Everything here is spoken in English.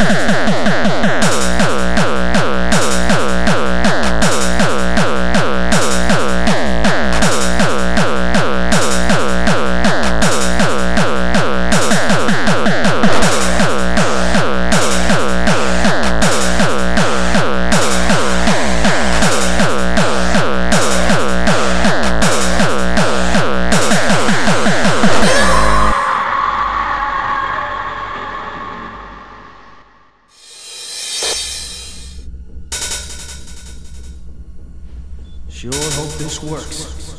Yeah. Sure hope this works.